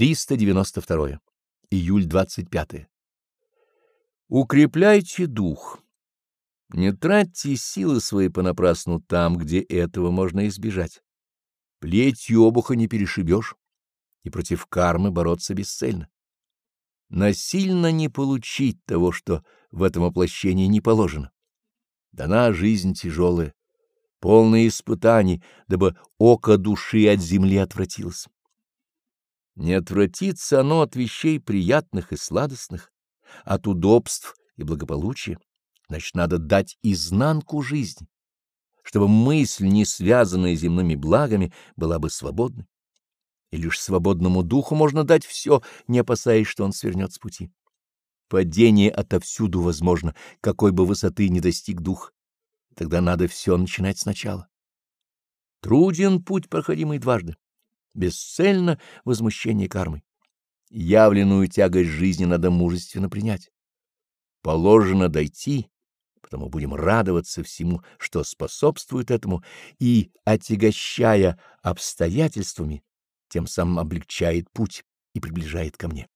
392. Июль 25. Укрепляйте дух. Не тратьте силы свои понапрасну там, где этого можно избежать. Плетью обуха не перешибешь, и против кармы бороться бесцельно. Насильно не получить того, что в этом воплощении не положено. Дана жизнь тяжелая, полная испытаний, дабы око души от земли отвратилось. Не отвратится оно от вещей приятных и сладостных, от удобств и благополучия, значит, надо дать изнанку жизни, чтобы мысль, не связанная земными благами, была бы свободной. И лишь свободному духу можно дать все, не опасаясь, что он свернет с пути. Падение отовсюду возможно, какой бы высоты ни достиг дух. Тогда надо все начинать сначала. Труден путь, проходимый дважды. Бесцельно возмущение кармой. Явленную тягость жизни надо мужественно принять. Положено дойти, потому будем радоваться всему, что способствует этому, и, отягощая обстоятельствами, тем самым облегчает путь и приближает ко мне.